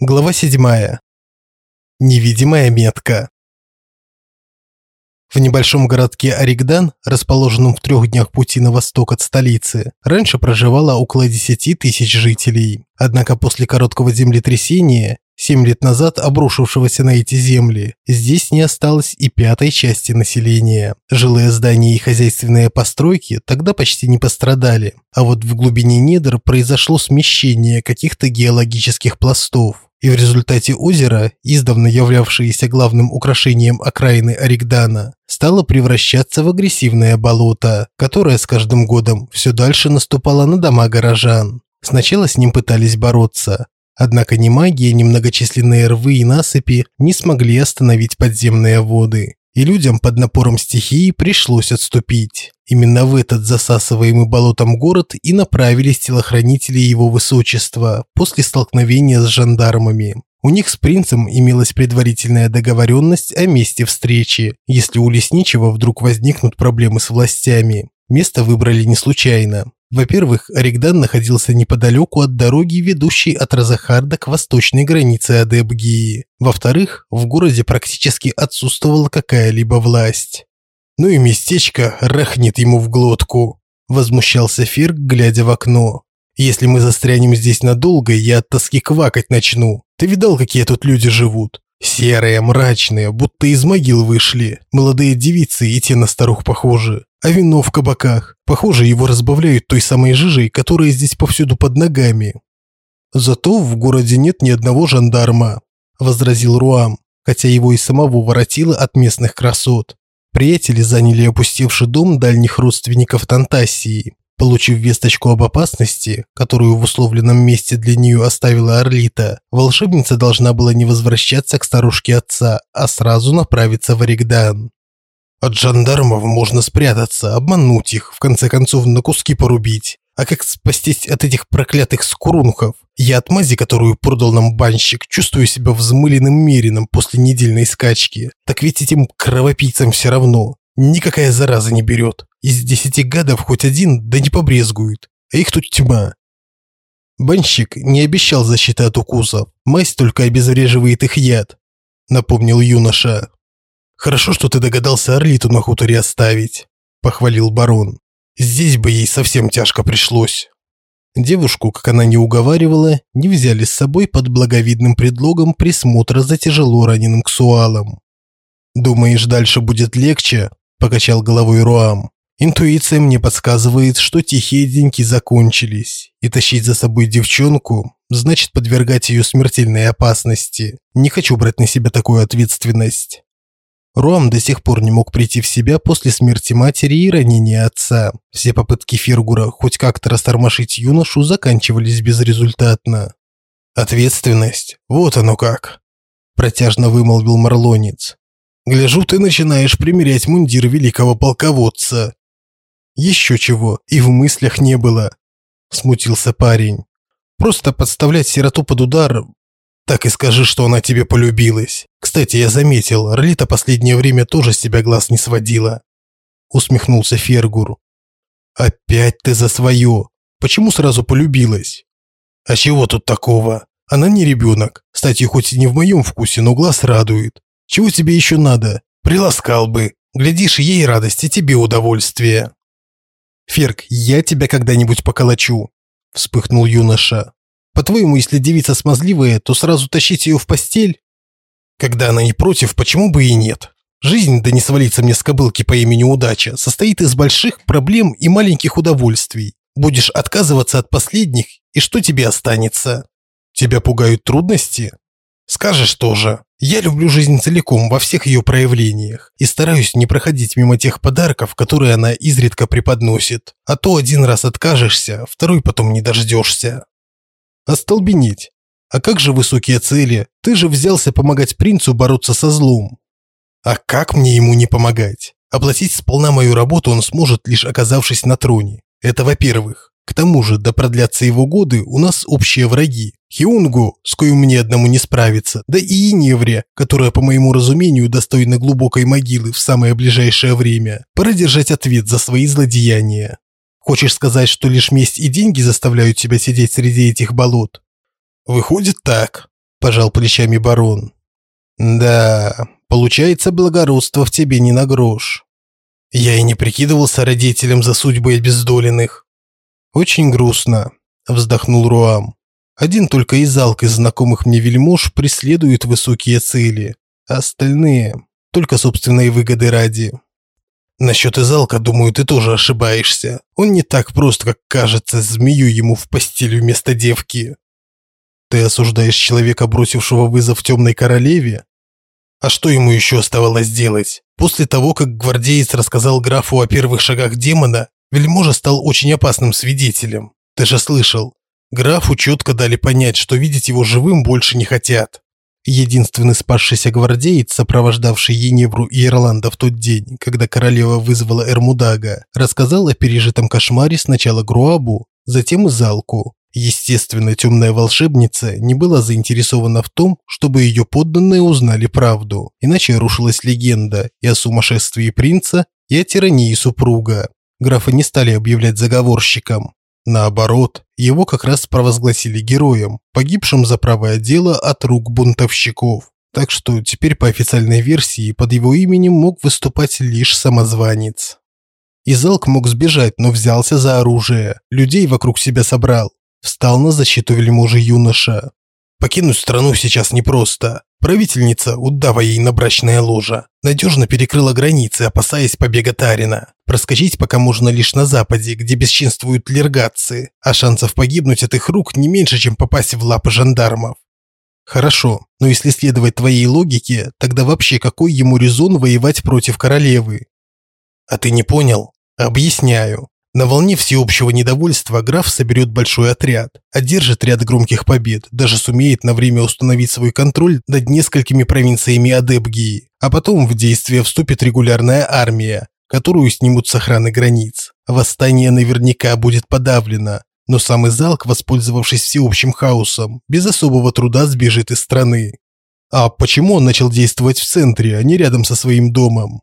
Глава 7. Невидимая метка. В небольшом городке Оригдан, расположенном в трех днях пути на восток от столицы, раньше проживало около 10 тысяч жителей. Однако после короткого землетрясения, 7 лет назад обрушившегося на эти земли, здесь не осталось и пятой части населения. Жилые здания и хозяйственные постройки тогда почти не пострадали, а вот в глубине недр произошло смещение каких-то геологических пластов и в результате озеро, издавна являвшееся главным украшением окраины Оригдана, стало превращаться в агрессивное болото, которое с каждым годом все дальше наступало на дома горожан. Сначала с ним пытались бороться, однако ни магия, ни многочисленные рвы и насыпи не смогли остановить подземные воды и людям под напором стихии пришлось отступить. Именно в этот засасываемый болотом город и направились телохранители его высочества после столкновения с жандармами. У них с принцем имелась предварительная договоренность о месте встречи, если у лесничего вдруг возникнут проблемы с властями. Место выбрали не случайно. Во-первых, Оригдан находился неподалеку от дороги, ведущей от Розахарда к восточной границе Адебгии. Во-вторых, в городе практически отсутствовала какая-либо власть. «Ну и местечко рахнет ему в глотку», – возмущался Фирк, глядя в окно. «Если мы застрянем здесь надолго, я от тоски квакать начну. Ты видал, какие тут люди живут? Серые, мрачные, будто из могил вышли. Молодые девицы и те на старух похожи. А вино в кабаках. Похоже, его разбавляют той самой жижей, которая здесь повсюду под ногами. Зато в городе нет ни одного жандарма, возразил Руам, хотя его и самого воротило от местных красот. Приятели заняли опустевший дом дальних родственников Тантасии. Получив весточку об опасности, которую в условленном месте для нее оставила Орлита, волшебница должна была не возвращаться к старушке отца, а сразу направиться в Оригдан. От жандармов можно спрятаться, обмануть их, в конце концов на куски порубить. А как спастись от этих проклятых скурунхов? Я от мази, которую продал нам банщик, чувствую себя взмыленным мерином после недельной скачки. Так ведь этим кровопийцам все равно. Никакая зараза не берет. Из десяти гадов хоть один, да не побрезгует. А их тут тьма. Банщик не обещал защиты от укусов. Мазь только обезвреживает их яд, напомнил юноша. Хорошо, что ты догадался Орлиту на хуторе оставить, похвалил барон. Здесь бы ей совсем тяжко пришлось. Девушку, как она не уговаривала, не взяли с собой под благовидным предлогом присмотра за тяжело раненым ксуалом. Думаешь, дальше будет легче? покачал головой Руам. Интуиция мне подсказывает, что тихие деньки закончились, и тащить за собой девчонку значит подвергать ее смертельной опасности. Не хочу брать на себя такую ответственность. Руам до сих пор не мог прийти в себя после смерти матери и ранения отца. Все попытки Фергура хоть как-то растормошить юношу заканчивались безрезультатно. Ответственность. Вот оно как, протяжно вымолвил Марлонец. Гляжу, ты начинаешь примерять мундир великого полководца. Еще чего, и в мыслях не было, смутился парень. Просто подставлять сироту под удар. Так и скажи, что она тебе полюбилась. Кстати, я заметил, Ролита последнее время тоже с тебя глаз не сводила. Усмехнулся Фергур. Опять ты за свое. Почему сразу полюбилась? А чего тут такого? Она не ребенок. Кстати, хоть и не в моем вкусе, но глаз радует. Чего тебе еще надо? Приласкал бы. Глядишь, ей радость, и тебе удовольствие. Ферк, я тебя когда-нибудь поколочу, вспыхнул юноша. По-твоему, если девица смазливая, то сразу тащить ее в постель? Когда она не против, почему бы и нет? Жизнь, да не свалится мне с кобылки по имени Удача, состоит из больших проблем и маленьких удовольствий. Будешь отказываться от последних, и что тебе останется? Тебя пугают трудности? Скажешь тоже. Я люблю жизнь целиком во всех ее проявлениях и стараюсь не проходить мимо тех подарков, которые она изредка преподносит. А то один раз откажешься, второй потом не дождешься. Остолбенеть. А как же высокие цели? Ты же взялся помогать принцу бороться со злом. А как мне ему не помогать? Оплатить сполна мою работу он сможет, лишь оказавшись на троне. Это во-первых. К тому же, да продлятся его годы, у нас общие враги. Хиунгу, с коим мне одному не справиться, да и Иневре, которая, по моему разумению, достойна глубокой могилы в самое ближайшее время. Пора держать ответ за свои злодеяния. Хочешь сказать, что лишь месть и деньги заставляют тебя сидеть среди этих болот? Выходит так. пожал плечами барон. Да, получается, благородство в тебе не на грош. Я и не прикидывался родителям за судьбы обездоленных. Очень грустно, вздохнул Руам. Один только Изалк из знакомых мне вельмож преследует высокие цели, а остальные только собственной выгоды ради. Насчет Изалка, думаю, ты тоже ошибаешься. Он не так прост, как кажется, змею ему в постель вместо девки. Ты осуждаешь человека, бросившего вызов темной королеве? А что ему еще оставалось делать? После того, как гвардеец рассказал графу о первых шагах демона, вельможа стал очень опасным свидетелем. Ты же слышал. Графу четко дали понять, что видеть его живым больше не хотят. Единственный спасшийся гвардеец, сопровождавший Еневру и Ирланда в тот день, когда королева вызвала Эрмудага, рассказал о пережитом кошмаре сначала Груабу, затем Залку. Естественно, темная волшебница не была заинтересована в том, чтобы ее подданные узнали правду, иначе рушилась легенда и о сумасшествии принца, и о тирании супруга. Графа не стали объявлять заговорщиком, Наоборот, его как раз провозгласили героем, погибшим за правое дело от рук бунтовщиков. Так что теперь по официальной версии под его именем мог выступать лишь самозванец. Изалк мог сбежать, но взялся за оружие, людей вокруг себя собрал, встал на защиту вельможи юноша. Покинуть страну сейчас непросто. Правительница, удава ей на брачное ложа, надежно перекрыла границы, опасаясь побега Тарина. Проскочить пока можно лишь на западе, где бесчинствуют лергации, а шансов погибнуть от их рук не меньше, чем попасть в лапы жандармов. Хорошо, но если следовать твоей логике, тогда вообще какой ему резон воевать против королевы? А ты не понял? Объясняю. На волне всеобщего недовольства граф соберет большой отряд, одержит ряд громких побед, даже сумеет на время установить свой контроль над несколькими провинциями Адебгии, а потом в действие вступит регулярная армия, которую снимут с охраны границ. Восстание наверняка будет подавлено, но сам Изалк, воспользовавшись всеобщим хаосом, без особого труда сбежит из страны. А почему он начал действовать в центре, а не рядом со своим домом?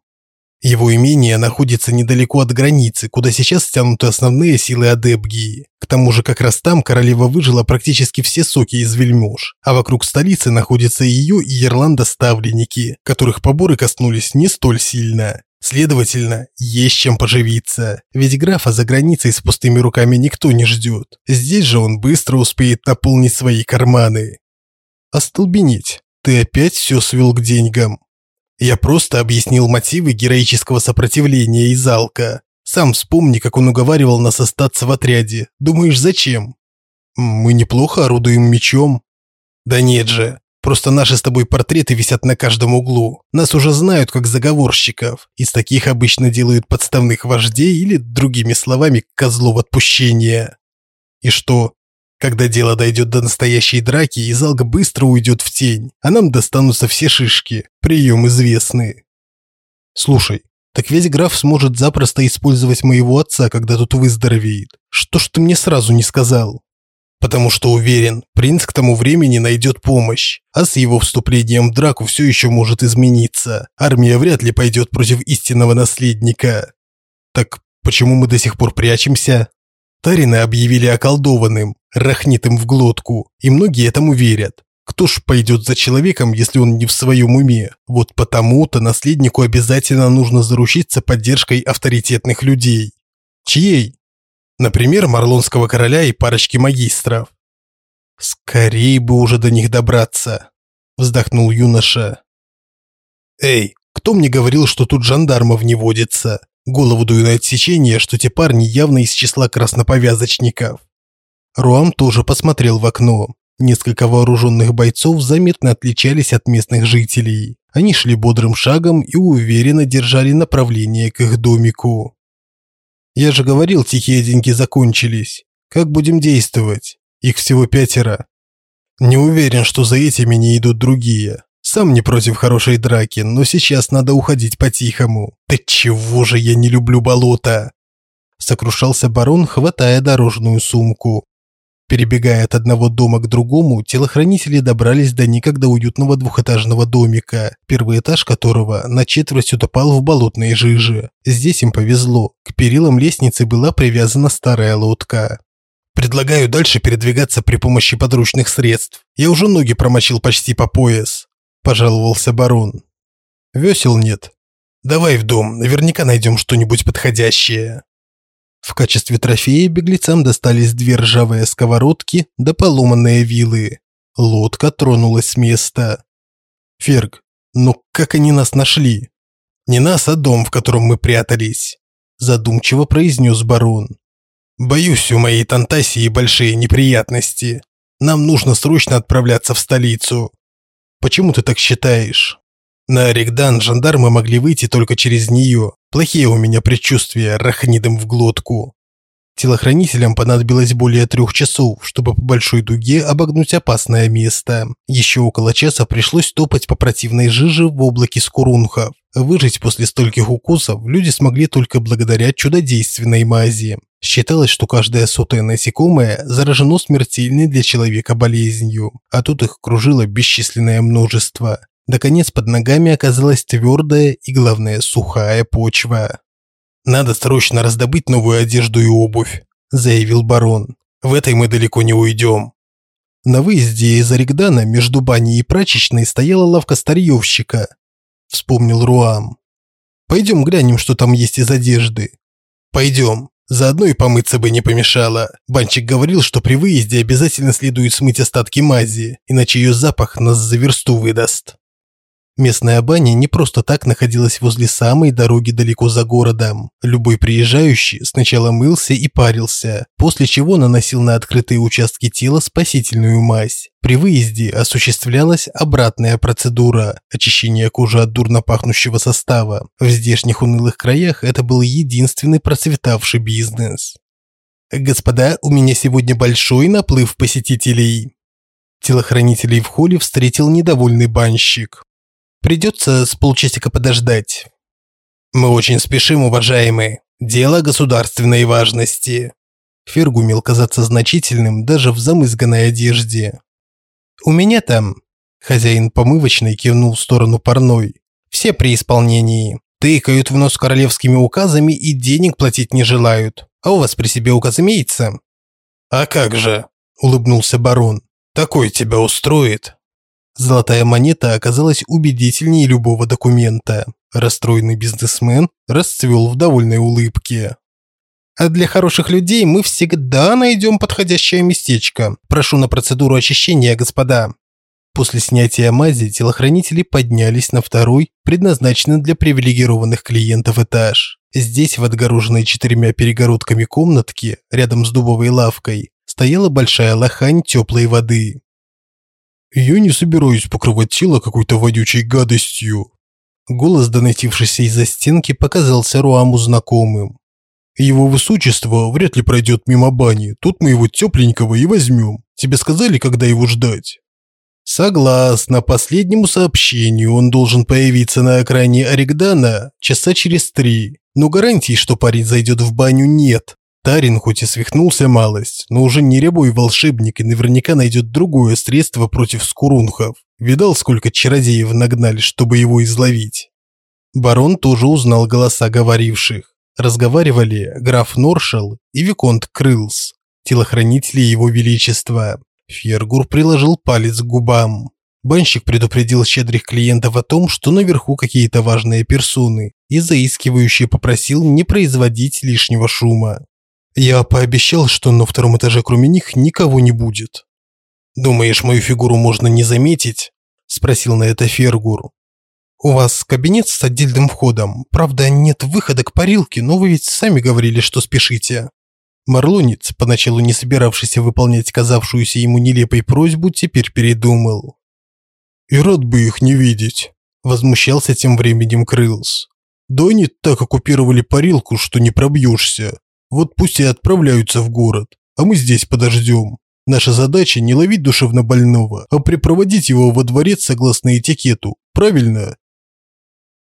Его имение находится недалеко от границы, куда сейчас стянуты основные силы Адебгии. К тому же как раз там королева выжила практически все соки из вельмож, а вокруг столицы находятся ее и Ирланда-ставленники, которых поборы коснулись не столь сильно. Следовательно, есть чем поживиться. Ведь графа за границей с пустыми руками никто не ждет. Здесь же он быстро успеет наполнить свои карманы. Остолбенеть. Ты опять все свел к деньгам. Я просто объяснил мотивы героического сопротивления Изалка. Сам вспомни, как он уговаривал нас остаться в отряде. Думаешь, зачем? Мы неплохо орудуем мечом. Да нет же. Просто наши с тобой портреты висят на каждом углу. Нас уже знают как заговорщиков. Из таких обычно делают подставных вождей или, другими словами, козлов отпущения. И что, когда дело дойдет до настоящей драки, Изалга быстро уйдет в тень, а нам достанутся все шишки. Прием известный. Слушай, так весь граф сможет запросто использовать моего отца, когда тот выздоровеет. Что ж ты мне сразу не сказал? Потому что уверен, принц к тому времени найдет помощь, а с его вступлением в драку все еще может измениться. Армия вряд ли пойдет против истинного наследника. Так почему мы до сих пор прячемся? Тарина объявили околдованным, рахнет им в глотку, и многие этому верят. Кто ж пойдет за человеком, если он не в своем уме? Вот потому-то наследнику обязательно нужно заручиться поддержкой авторитетных людей. Чьей? Например, Марлонского короля и парочки магистров. Скорей бы уже до них добраться, вздохнул юноша. Эй, кто мне говорил, что тут жандармов не водится? Голову даю на отсечение, что те парни явно из числа красноповязочников. Руам тоже посмотрел в окно. Несколько вооруженных бойцов заметно отличались от местных жителей. Они шли бодрым шагом и уверенно держали направление к их домику. «Я же говорил, тихие деньги закончились. Как будем действовать? Их всего пятеро. Не уверен, что за этими не идут другие. Сам не против хорошей драки, но сейчас надо уходить по-тихому. Да чего же я не люблю болото? Сокрушался барон, хватая дорожную сумку. Перебегая от одного дома к другому, телохранители добрались до некогда уютного двухэтажного домика, первый этаж которого на четверть утопал в болотной жиже. Здесь им повезло. К перилам лестницы была привязана старая лодка. Предлагаю дальше передвигаться при помощи подручных средств. Я уже ноги промочил почти по пояс, пожаловался барон. Весел нет. Давай в дом, наверняка найдем что-нибудь подходящее. В качестве трофея беглецам достались две ржавые сковородки да поломанные вилы. Лодка тронулась с места. Ферг, ну как они нас нашли? Не нас, а дом, в котором мы прятались, задумчиво произнес барон. Боюсь, у моей Тантасии большие неприятности. Нам нужно срочно отправляться в столицу. Почему ты так считаешь? На Оригдан жандармы могли выйти только через нее. Плохие у меня предчувствия, рахнидом в глотку. Телохранителям понадобилось более трех часов, чтобы по большой дуге обогнуть опасное место. Еще около часа пришлось топать по противной жиже в облаке скурунхов. Выжить после стольких укусов люди смогли только благодаря чудодейственной мази. Считалось, что каждое сотое насекомое заражено смертельной для человека болезнью, а тут их кружило бесчисленное множество. Наконец под ногами оказалась твердая и, главное, сухая почва. «Надо срочно раздобыть новую одежду и обувь», – заявил барон. «В этой мы далеко не уйдем». На выезде из Оригдана между баней и прачечной стояла лавка старьевщика. Вспомнил Руам. «Пойдем глянем, что там есть из одежды». «Пойдем. Заодно и помыться бы не помешало. Банчик говорил, что при выезде обязательно следует смыть остатки мази, иначе ее запах нас за версту выдаст». Местная баня не просто так находилась возле самой дороги далеко за городом. Любой приезжающий сначала мылся и парился, после чего наносил на открытые участки тела спасительную мазь. При выезде осуществлялась обратная процедура – очищение кожи от дурно пахнущего состава. В здешних унылых краях это был единственный процветавший бизнес. «Господа, у меня сегодня большой наплыв посетителей». Телохранителей в холле встретил недовольный банщик. Придется с полчасика подождать. Мы очень спешим, уважаемые. Дело государственной важности. Ферг умел казаться значительным даже в замызганной одежде. У меня там, хозяин помывочной кивнул в сторону парной, все при исполнении. Тыкают в нос королевскими указами и денег платить не желают. А у вас при себе указ имеется? А как же, улыбнулся барон. Такой тебя устроит. Золотая монета оказалась убедительнее любого документа. Расстроенный бизнесмен расцвел в довольной улыбке. А для хороших людей мы всегда найдем подходящее местечко. Прошу на процедуру очищения, господа. После снятия мази телохранители поднялись на второй, предназначенный для привилегированных клиентов этаж. Здесь, в отгороженной четырьмя перегородками комнатке, рядом с дубовой лавкой, стояла большая лохань теплой воды. Я не собираюсь покрывать тело какой-то водючей гадостью. Голос, доносившийся из-за стенки, показался Руаму знакомым. Его высочество вряд ли пройдет мимо бани. Тут мы его тепленького и возьмем. Тебе сказали, когда его ждать? Согласно последнему сообщению, он должен появиться на окраине Оригдана часа через три. Но гарантий, что парень зайдет в баню, нет. Тарин хоть и свихнулся малость, но уже не рябой волшебник и наверняка найдет другое средство против скурунхов. Видал, сколько чародеев нагнали, чтобы его изловить. Барон тоже узнал голоса говоривших. Разговаривали граф Норшел и виконт Крылс, телохранители его величества. Фергур приложил палец к губам. Банщик предупредил щедрых клиентов о том, что наверху какие-то важные персоны, и заискивающе попросил не производить лишнего шума. Я пообещал, что на втором этаже кроме них никого не будет. Думаешь, мою фигуру можно не заметить? спросил на это Фергур. У вас кабинет с отдельным входом. Правда, нет выхода к парилке, но вы ведь сами говорили, что спешите. Марлонец, поначалу не собиравшийся выполнять казавшуюся ему нелепой просьбу, теперь передумал. «И рад бы их не видеть», – возмущался тем временем Крылс. «Да они так оккупировали парилку, что не пробьешься. Вот пусть и отправляются в город, а мы здесь подождем. Наша задача не ловить душевно больного, а припроводить его во дворец согласно этикету. Правильно?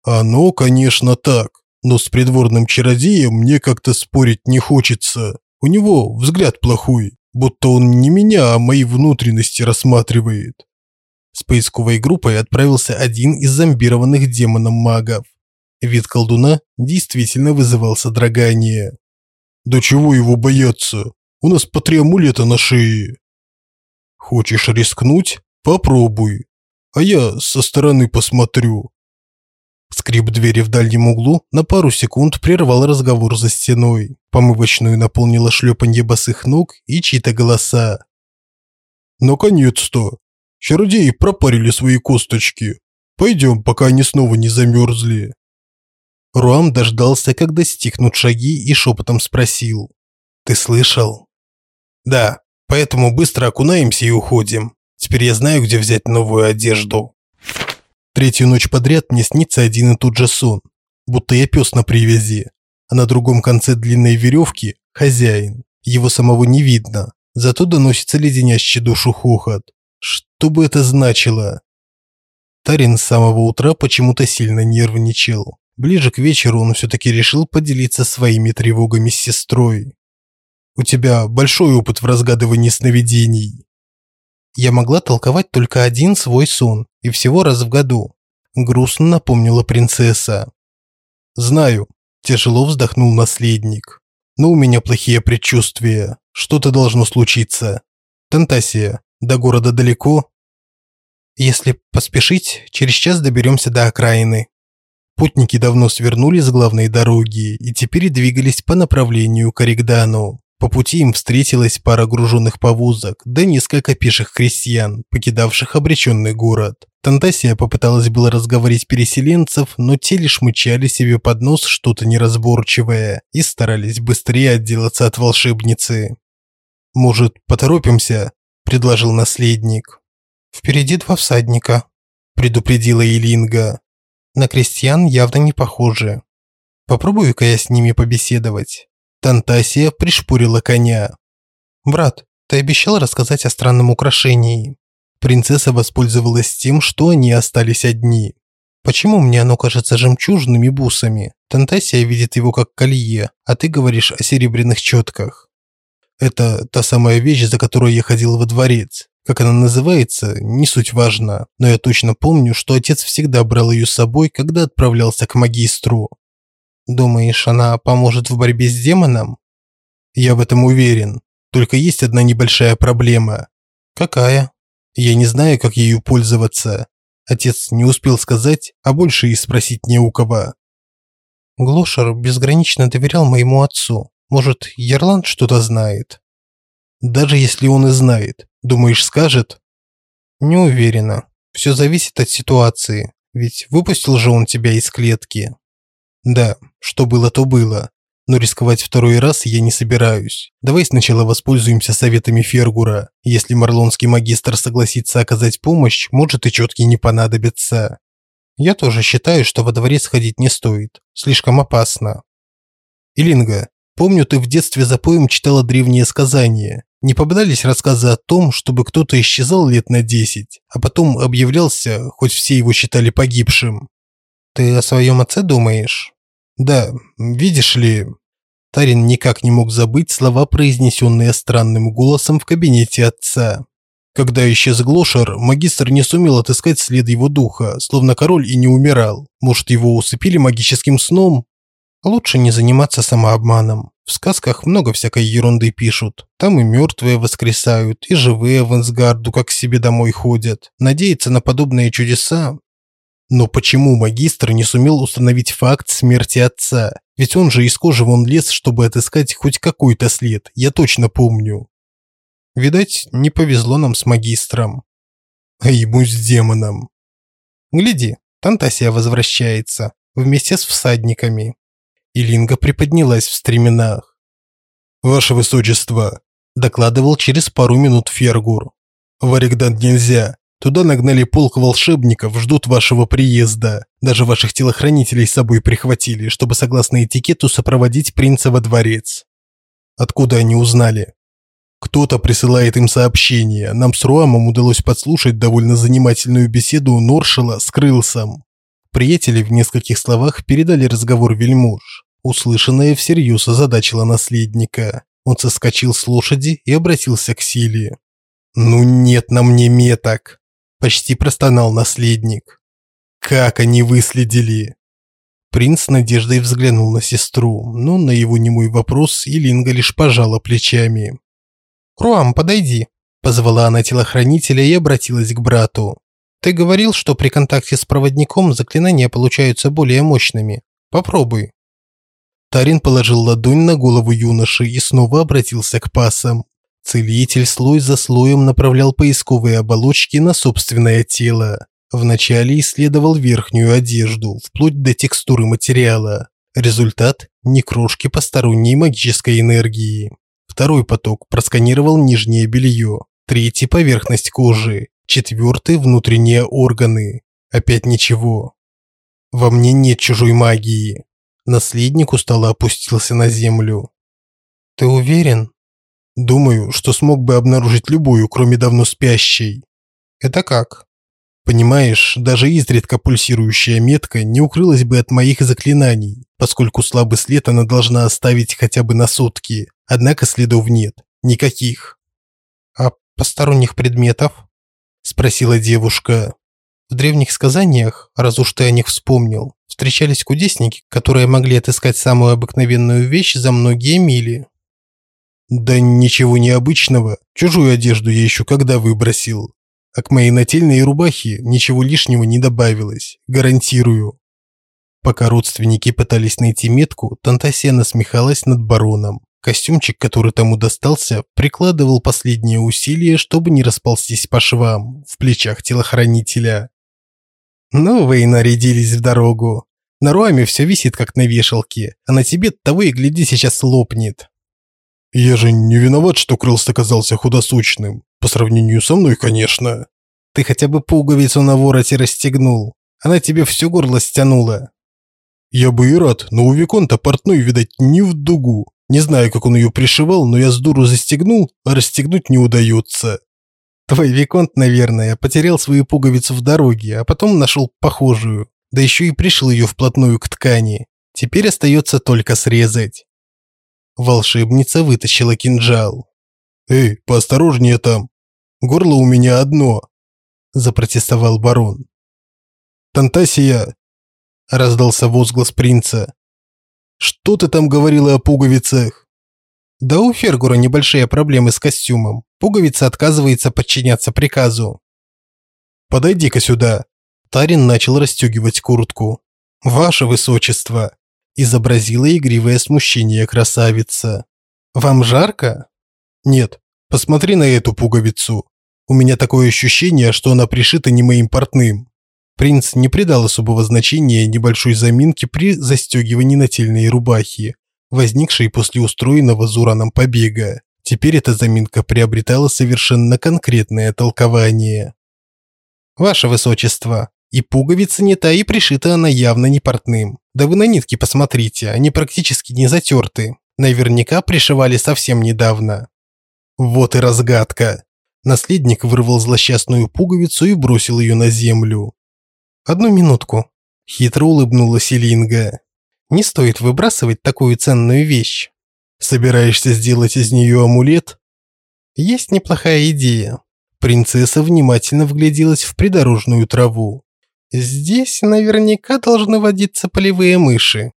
Оно, конечно, так, но с придворным чародеем мне как-то спорить не хочется. У него взгляд плохой, будто он не меня, а мои внутренности рассматривает. С поисковой группой отправился один из зомбированных демоном магов. Вид колдуна действительно вызывал содрогание. Да чего его бояться? У нас по три амулета на шее. Хочешь рискнуть? Попробуй. А я со стороны посмотрю. Скрип двери в дальнем углу на пару секунд прервал разговор за стеной. Помывочную наполнило шлепанье босых ног и чьи-то голоса. «Наконец-то! Чародеи пропарили свои косточки. Пойдем, пока они снова не замерзли». Руам дождался, когда стихнут шаги и шепотом спросил. «Ты слышал?» «Да, поэтому быстро окунаемся и уходим. Теперь я знаю, где взять новую одежду». Третью ночь подряд мне снится один и тот же сон, будто я пес на привязи, а на другом конце длинной веревки – хозяин. Его самого не видно, зато доносится леденящий душу хохот. Что бы это значило? Тарин с самого утра почему-то сильно нервничал. Ближе к вечеру он все-таки решил поделиться своими тревогами с сестрой. «У тебя большой опыт в разгадывании сновидений». Я могла толковать только один свой сон, и всего раз в году. Грустно напомнила принцесса. Знаю, тяжело вздохнул наследник. Но у меня плохие предчувствия. Что-то должно случиться. Тантасия, до города далеко? Если поспешить, через час доберемся до окраины. Путники давно свернули с главной дороги и теперь двигались по направлению к Оригдану. По пути им встретилась пара груженных повозок, да несколько пеших крестьян, покидавших обреченный город. Тантасия попыталась было разговорить переселенцев, но те лишь мычали себе под нос что-то неразборчивое и старались быстрее отделаться от волшебницы. «Может, поторопимся?» – предложил наследник. «Впереди два всадника», – предупредила Илинга. «На крестьян явно не похожи. Попробую-ка я с ними побеседовать». Тантасия пришпорила коня. «Брат, ты обещал рассказать о странном украшении». Принцесса воспользовалась тем, что они остались одни. «Почему мне оно кажется жемчужными бусами? Тантасия видит его как колье, а ты говоришь о серебряных четках». «Это та самая вещь, за которой я ходил во дворец. Как она называется, не суть важно, но я точно помню, что отец всегда брал ее с собой, когда отправлялся к магистру. Думаешь, она поможет в борьбе с демоном? Я в этом уверен. Только есть одна небольшая проблема. Какая? Я не знаю, как ею пользоваться. Отец не успел сказать, а больше и спросить не у кого. Глошер безгранично доверял моему отцу. Может, Ярланд что-то знает? Даже если он и знает, думаешь, скажет? Не уверена. Все зависит от ситуации. Ведь выпустил же он тебя из клетки. Да, что было, то было. Но рисковать второй раз я не собираюсь. Давай сначала воспользуемся советами Фергура. Если марлонский магистр согласится оказать помощь, может и четки не понадобятся. Я тоже считаю, что во дворец ходить не стоит. Слишком опасно. Илинга, помню, ты в детстве за поем читала древние сказания. Не попадались рассказы о том, чтобы кто-то исчезал лет на десять, а потом объявлялся, хоть все его считали погибшим. Ты о своем отце думаешь? Да, видишь ли, Тарин никак не мог забыть слова, произнесенные странным голосом в кабинете отца. Когда исчез Глошер, магистр не сумел отыскать след его духа, словно король и не умирал. Может, его усыпили магическим сном? Лучше не заниматься самообманом. В сказках много всякой ерунды пишут. Там и мертвые воскресают, и живые в Энсгарду как к себе домой ходят. Надеяться на подобные чудеса но почему магистр не сумел установить факт смерти отца? Ведь он же из кожи вон лез, чтобы отыскать хоть какой-то след, я точно помню. Видать, не повезло нам с магистром. А ему с демоном. Гляди, Тантасия возвращается, вместе с всадниками. Илинга приподнялась в стременах. «Ваше Высочество», – докладывал через пару минут Фергур. «В Оригдан нельзя. Туда нагнали полк волшебников, ждут вашего приезда. Даже ваших телохранителей с собой прихватили, чтобы согласно этикету сопроводить принца во дворец. Откуда они узнали? Кто-то присылает им сообщение. Нам с Руамом удалось подслушать довольно занимательную беседу Норшела с Крылсом. Приятели в нескольких словах передали разговор вельмуж. Услышанное всерьез озадачило наследника. Он соскочил с лошади и обратился к Силе. «Ну нет на мне меток!» Почти простонал наследник. Как они выследили? Принц с надеждой взглянул на сестру, но на его немой вопрос Илинга лишь пожала плечами. «Руам, подойди», – позвала она телохранителя и обратилась к брату. «Ты говорил, что при контакте с проводником заклинания получаются более мощными. Попробуй». Тарин положил ладонь на голову юноши и снова обратился к пасам. Целитель слой за слоем направлял поисковые оболочки на собственное тело. Вначале исследовал верхнюю одежду, вплоть до текстуры материала. Результат – ни крошки посторонней магической энергии. Второй поток просканировал нижнее белье, третий – поверхность кожи, четвертый – внутренние органы. Опять ничего. Во мне нет чужой магии. Наследник устало опустился на землю. «Ты уверен?» «Думаю, что смог бы обнаружить любую, кроме давно спящей». «Это как?» Понимаешь, даже изредка пульсирующая метка не укрылась бы от моих заклинаний, поскольку слабый след она должна оставить хотя бы на сутки. Однако следов нет. Никаких. А посторонних предметов? Спросила девушка. В древних сказаниях, раз уж ты о них вспомнил, встречались кудесники, которые могли отыскать самую обыкновенную вещь за многие мили. Да ничего необычного. Чужую одежду я еще когда выбросил а к моей нательной рубахе ничего лишнего не добавилось, гарантирую. Пока родственники пытались найти метку, Тантасия насмехалась над бароном. Костюмчик, который тому достался, прикладывал последние усилия, чтобы не расползтись по швам в плечах телохранителя. «Ну вы и нарядились в дорогу. На Руаме все висит, как на вешалке, а на тебе того и гляди сейчас лопнет». «Я же не виноват, что Крылст оказался худосочным. По сравнению со мной, конечно. Ты хотя бы пуговицу на вороте расстегнул. Она тебе все горло стянула. Я бы и рад, но у Виконта портной, видать, не в дугу. Не знаю, как он ее пришивал, но я с дуру застегнул, а расстегнуть не удается. Твой Виконт, наверное, потерял свою пуговицу в дороге, а потом нашел похожую. Да еще и пришил ее вплотную к ткани. Теперь остается только срезать. Волшебница вытащила кинжал. «Эй, поосторожнее там!» Горло у меня одно, запротестовал барон. Тантасия, раздался возглас принца. Что ты там говорила о пуговицах? Да у Фергура небольшие проблемы с костюмом. Пуговица отказывается подчиняться приказу. Подойди-ка сюда. Тарин начал расстегивать куртку. Ваше высочество, изобразила игривое смущение красавица. Вам жарко? Нет, Посмотри на эту пуговицу. У меня такое ощущение, что она пришита не моим портным. Принц не придал особого значения небольшой заминке при застегивании нательной рубахи, возникшей после устроенного Зураном побега. Теперь эта заминка приобретала совершенно конкретное толкование. Ваше высочество, и пуговица не та, и пришита она явно не портным. Да вы на нитки посмотрите, они практически не затерты. Наверняка пришивали совсем недавно. Вот и разгадка. Наследник вырвал злосчастную пуговицу и бросил ее на землю. Одну минутку. Хитро улыбнулась Илинга. Не стоит выбрасывать такую ценную вещь. Собираешься сделать из нее амулет? Есть неплохая идея. Принцесса внимательно вгляделась в придорожную траву. Здесь наверняка должны водиться полевые мыши.